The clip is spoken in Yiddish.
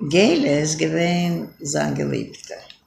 Geile ist gewesen sein Geliebter.